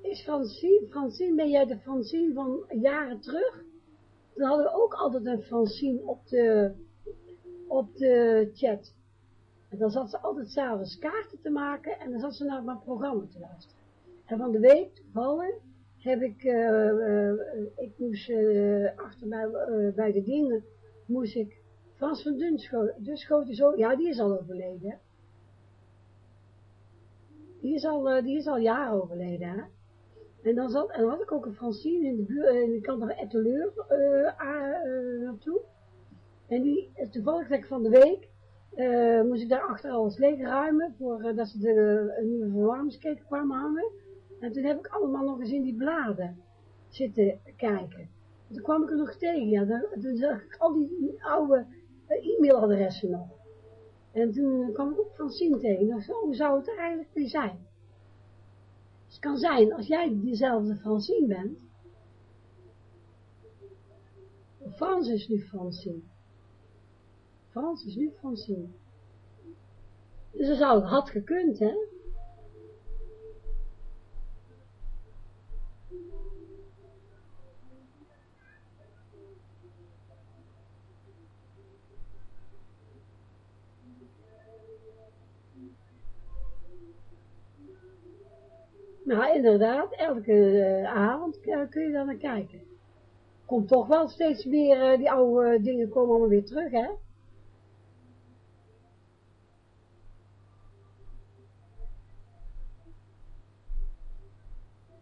Is Francine, Francine, ben jij de Francine van jaren terug? Dan hadden we ook altijd een Francine op de, op de chat. En dan zat ze altijd s'avonds kaarten te maken en dan zat ze naar mijn programma te luisteren. En van de week, toevallig, heb ik, uh, uh, ik moest uh, achter mij, bij de dingen, moest ik Frans van Dunschoten, Dunschoten zo, ja, die is al overleden. Die is al, uh, die is al jaren overleden, hè. En dan, zat, en dan had ik ook een Francine in de buurt, en ik had nog Etteleur uh, uh, naartoe. En die, toevallig dat ik van de week, moest ik daar achter alles leegruimen, voor, uh, ze de een nieuwe verwarmingsketen kwamen hangen. En toen heb ik allemaal nog eens in die bladen zitten kijken. En toen kwam ik er nog tegen, ja, toen zag ik al die oude e-mailadressen nog. En toen kwam ik ook Francine tegen. En zo zou het eigenlijk mee zijn? Dus het kan zijn, als jij diezelfde Francine bent. Frans is nu Francine. Frans is nu Francine. Dus dat zou, had gekund, hè? Nou, inderdaad, elke uh, avond uh, kun je daar naar kijken. Komt toch wel steeds meer, uh, die oude dingen komen allemaal weer terug, hè?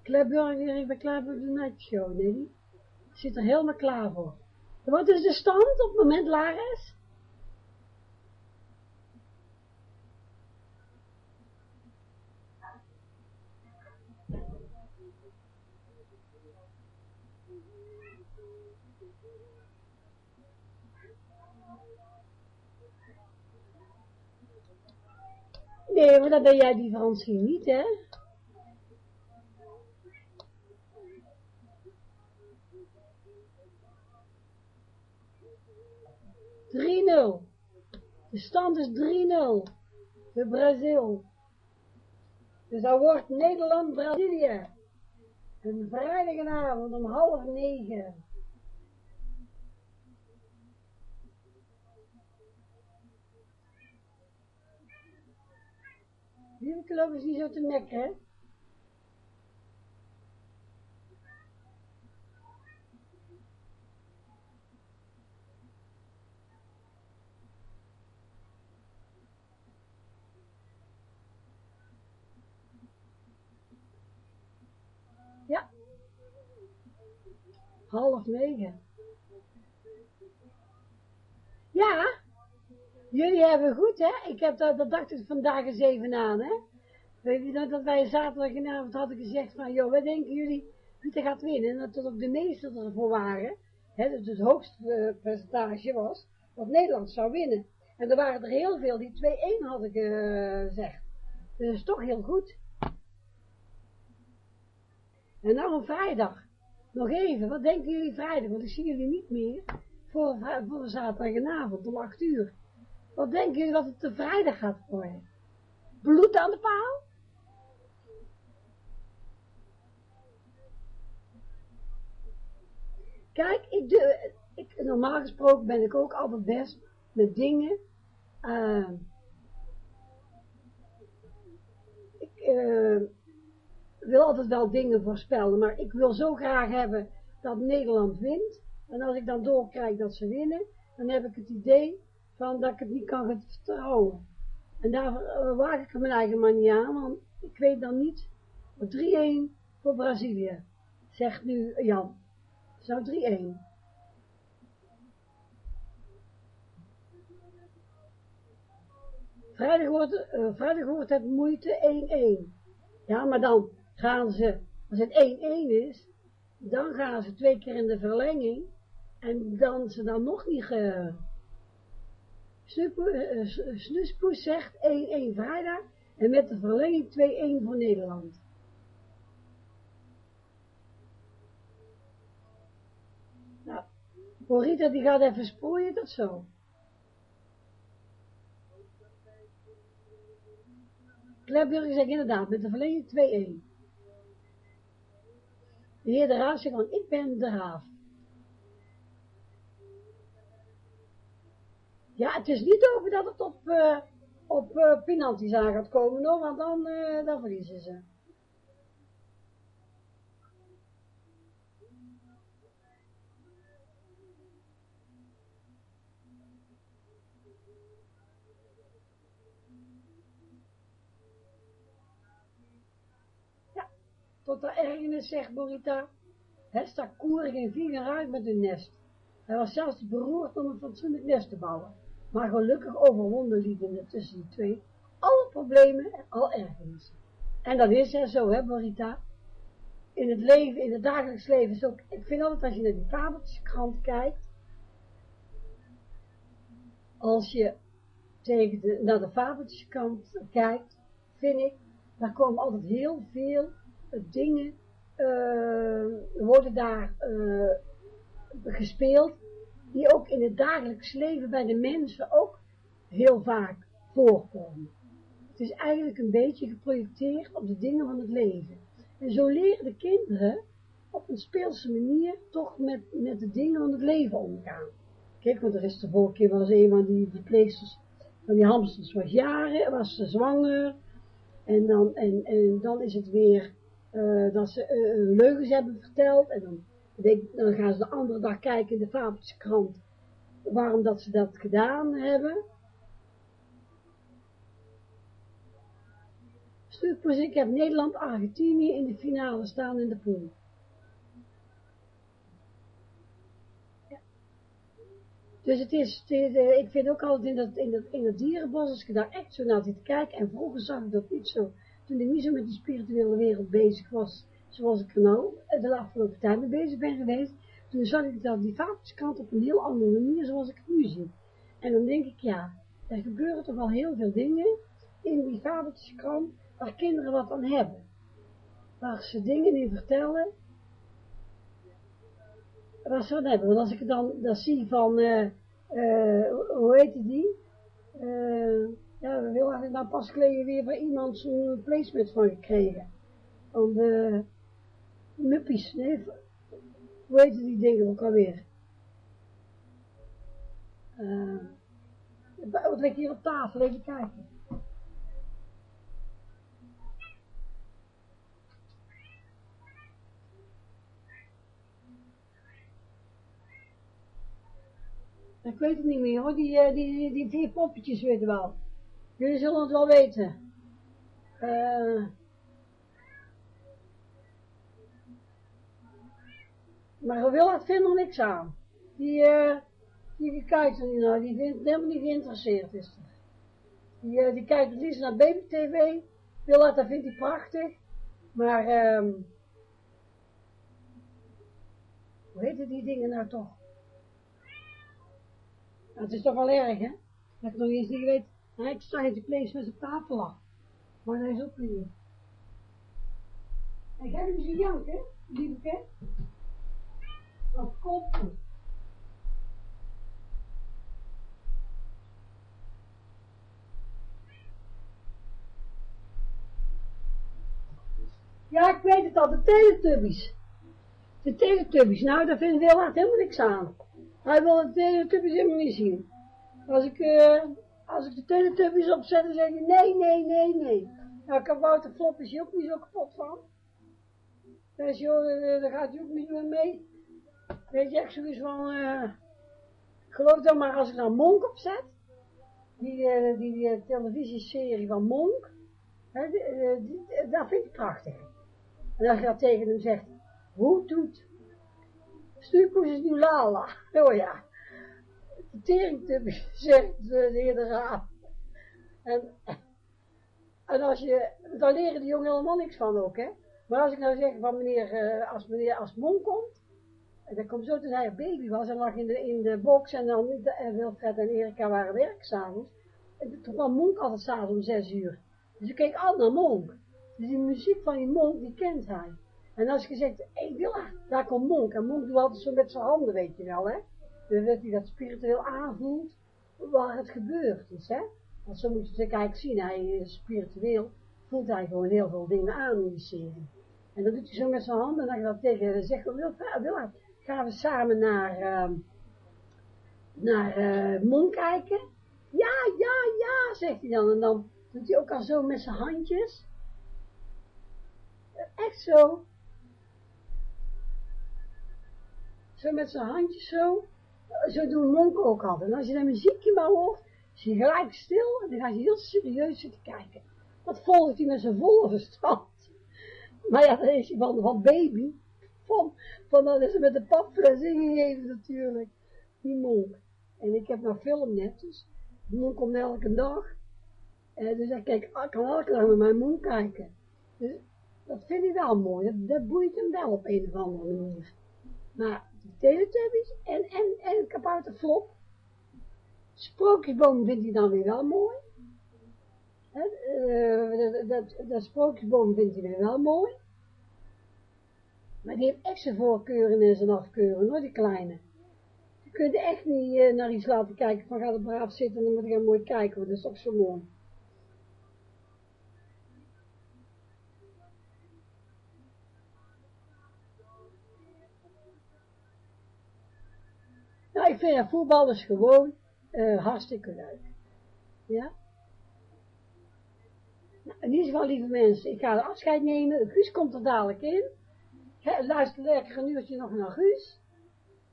Ik ben klaar voor de night show, nee? Ik zit er helemaal klaar voor. Wat is de stand op het moment, Laris? Nee, maar dan ben jij die Fransien niet, hè? Drie nul. De stand is 3-0 voor Brazil. Dus dat wordt Nederland-Brazilië. Een vrijdagavond om half negen. Lopen is niet zo te mekken, hè? Ja. Half negen. Ja. Jullie hebben goed, hè? Ik heb dat, dat dacht ik vandaag eens even aan, hè? Weet je dat wij zaterdagavond hadden gezegd van, joh, wat denken jullie wie gaat winnen? En dat het ook de meeste ervoor waren, hè, dat het hoogste eh, percentage was, dat Nederland zou winnen. En er waren er heel veel die 2-1 hadden gezegd. Dus dat is toch heel goed. En nou een vrijdag. Nog even, wat denken jullie vrijdag? Want ik zie jullie niet meer voor, voor zaterdagavond om 8 uur. Wat denken jullie dat het de vrijdag gaat worden? Bloed aan de paal? Kijk, ik, doe, ik, normaal gesproken ben ik ook altijd best met dingen. Uh, ik uh, wil altijd wel dingen voorspellen, maar ik wil zo graag hebben dat Nederland wint. En als ik dan doorkrijg dat ze winnen, dan heb ik het idee van dat ik het niet kan vertrouwen. En daar uh, waag ik mijn eigen maar niet aan, want ik weet dan niet. 3-1 voor Brazilië, zegt nu Jan. Zo 3-1. Vrijdag wordt, uh, vrijdag wordt het moeite 1-1. Ja, maar dan gaan ze, als het 1-1 is, dan gaan ze twee keer in de verlenging. En dan ze dan nog niet ge... Snuspoes zegt 1-1 vrijdag en met de verlenging 2-1 voor Nederland. Nou, Rita die gaat even sproeien, dat zo. Klepburger zegt inderdaad, met de verlenging 2-1. De heer de Raaf zegt van, ik ben de Raaf. Ja, het is niet over dat het op, uh, op uh, penalties aan gaat komen hoor, want dan, uh, dan verliezen ze. Ja, tot de ergernis zegt Borita, het stak koerig en vinger uit met hun nest. Hij was zelfs beroerd om een fatsoenlijk nest te bouwen. Maar gelukkig overwonnen lieten tussen die twee alle problemen en al ergernissen. En dat is er zo, hè, Marita. In het leven, in het dagelijks leven is ook, ik vind altijd als je naar die fabeltjeskrant kijkt, als je tegen de, naar de fabeltjeskrant kijkt, vind ik, daar komen altijd heel veel dingen, uh, worden daar uh, gespeeld, die ook in het dagelijks leven bij de mensen ook heel vaak voorkomen. Het is eigenlijk een beetje geprojecteerd op de dingen van het leven. En zo leren de kinderen op een speelse manier toch met, met de dingen van het leven omgaan. Kijk, want er is de vorige keer eens een van die, die pleegsters van die hamsters was jaren, was ze zwanger. En dan, en, en dan is het weer uh, dat ze uh, leugens hebben verteld. En dan, dan gaan ze de andere dag kijken in de fabeltjeskrant waarom dat ze dat gedaan hebben. Stuk ik heb Nederland-Argentinië in de finale staan in de pool. Ja. Dus het is, uh, ik vind ook altijd in dat, in, dat, in dat dierenbos, als ik daar echt zo naar zit kijken, en vroeger zag ik dat niet zo, toen ik niet zo met de spirituele wereld bezig was, zoals ik er nou de afgelopen tijd mee bezig ben geweest, toen zag ik dat die vaderskant op een heel andere manier zoals ik het nu zie. En dan denk ik, ja, er gebeuren toch wel heel veel dingen in die vadertjeskrant waar kinderen wat aan hebben. Waar ze dingen in vertellen, waar ze wat hebben. Want als ik dan dat zie van, uh, uh, hoe heet die? Uh, ja, we willen eigenlijk nou pas geleden weer bij iemand zo'n placement van gekregen. Om de muppies, nee, hoe heet die dingen ook alweer? Uh, wat ligt hier op tafel, even kijken. Ik weet het niet meer hoor, die, die, die, die vier poppetjes weten wel. Jullie zullen het wel weten. Uh, maar wil het vindt er niks aan. Die, uh, die kijkt er niet naar, die vindt helemaal niet geïnteresseerd is. Die, uh, die kijkt het liefst naar baby tv. Wil dat vindt hij prachtig. Maar, um, hoe heet die dingen nou toch? Nou, het is toch wel erg, hè? Dat ik nog eens niet weet. Sta in de place met zijn tafel lag. Maar hij is ook niet. Ik heb hem zien janken, lieve. Wat kop. Ja, ik weet het al, de Teletubbies. De Teletubbies, nou, daar vindt Willard helemaal niks aan. Hij wil de Teletubbies helemaal niet zien. Als ik, uh, als ik de Teletubbies opzet, dan zeg je nee, nee, nee, nee. Nou, kabouter Flop is je ook niet zo kapot van. Dus joh, daar gaat hij ook niet meer mee. Weet je, echt zoiets van, uh, geloof dan maar als ik nou Monk opzet, die, die, televisieserie van Monk, hè, die, dat vind ik prachtig. En als je dat tegen hem zegt, hoe doet Stuurkoes is nu Lala, (laughs) oh ja, (laughs) de teringtub zegt de heer de Raad. En, en als je, dan leren die jongen helemaal niks van ook, hè. Maar als ik nou zeg van meneer, uh, als meneer als Monk komt, en dan komt zo toen hij een baby was en lag in de, in de box en dan en Wilfred en Erika waren werk s'avonds. En toen kwam Monk altijd s'avonds om zes uur. Dus ik keek altijd naar Monk. Dus die muziek van die Monk, die kent hij. En als je zegt, hé hey, daar komt Monk. En Monk doet altijd zo met zijn handen, weet je wel, hè. Dat hij dat spiritueel aanvoelt, waar het gebeurd is, hè. Want zo moet je het eigenlijk zien, hij is spiritueel, voelt hij gewoon heel veel dingen aan in die serie. En dan doet hij zo met zijn handen, en dan gaat hij tegen zegt, Willa, gaan we samen naar, uh, naar uh, Monk kijken? Ja, ja, ja, zegt hij dan. En dan doet hij ook al zo met zijn handjes. Echt zo. Zo met zijn handjes zo. Zo doen Monk ook altijd. En als je dan muziekje maar hoort, zie je gelijk stil en dan ga je heel serieus zitten kijken. Dat volgt hij met zijn volle verstand. (laughs) Maar ja, dan is hij van, van baby. Van, van dan is hij met de papfles ingegeven natuurlijk. Die Monk. En ik heb nog film net, dus die Monk komt elke dag. En dus ik, kijk, ik kan elke dag met mijn Monk kijken. Dus dat vind ik wel mooi. Dat, dat boeit hem wel op een of andere manier. Maar Teletubbies en, en, en Kabouter. Sprookjesboom vindt hij dan weer wel mooi. He, uh, dat, dat, sprookjesboom vindt hij weer wel mooi. Maar die heeft echt zijn voorkeuren en zijn afkeuren, hoor, die kleine. Je kunt echt niet uh, naar iets laten kijken van ga er braaf zitten en dan moet je gaan mooi kijken, want dat is toch zo mooi. Ik vind voetbal is gewoon uh, hartstikke leuk. Ja? Nou, in ieder geval, lieve mensen, ik ga afscheid nemen. Guus komt er dadelijk in. Luister lekker een uurtje nog naar Guus.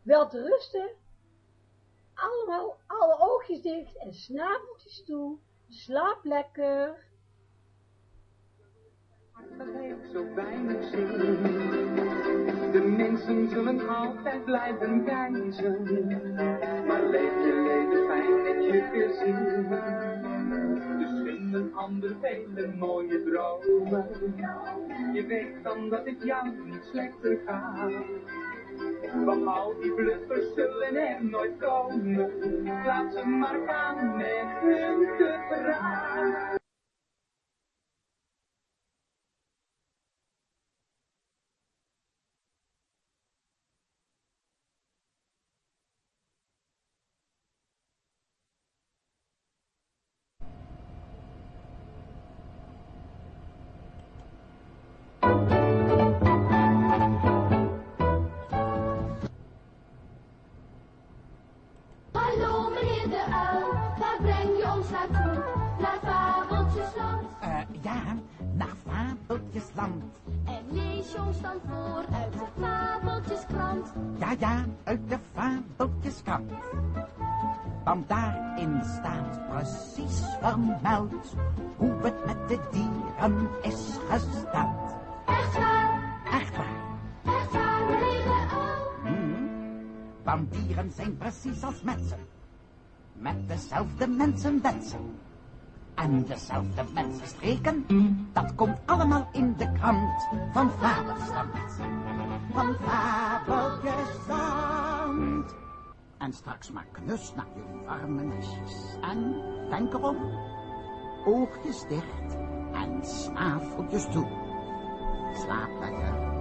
Wel te rusten. Allemaal, alle oogjes dicht en snaveltjes toe. Slaap lekker. Heeft zo weinig zin. Mensen zullen altijd blijven wijzen. Maar leef je leven fijn met je gezin. Dus vind een ander vele mooie dromen. Je weet dan dat het jou niet slechter gaat. Want al die bluffers zullen er nooit komen. Laat ze maar gaan met hun te praten. Hoe het met de dieren is gesteld. Echt waar, Echt waar. echt waar, meneer O. Hmm. Want dieren zijn precies als mensen. Met dezelfde mensenwensen. En dezelfde mensenstreken. Dat komt allemaal in de krant van Fabelstand. Van Fabeltjesland. En straks maar knus naar jullie warme nestjes. En denk erom. Oogjes dicht en snaveltjes toe. Slaap lekker.